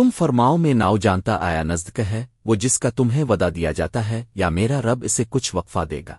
تم فرماؤ میں ناؤ جانتا آیا نزد ہے، وہ جس کا تمہیں ودا دیا جاتا ہے، یا میرا رب اسے کچھ وقفہ دے گا۔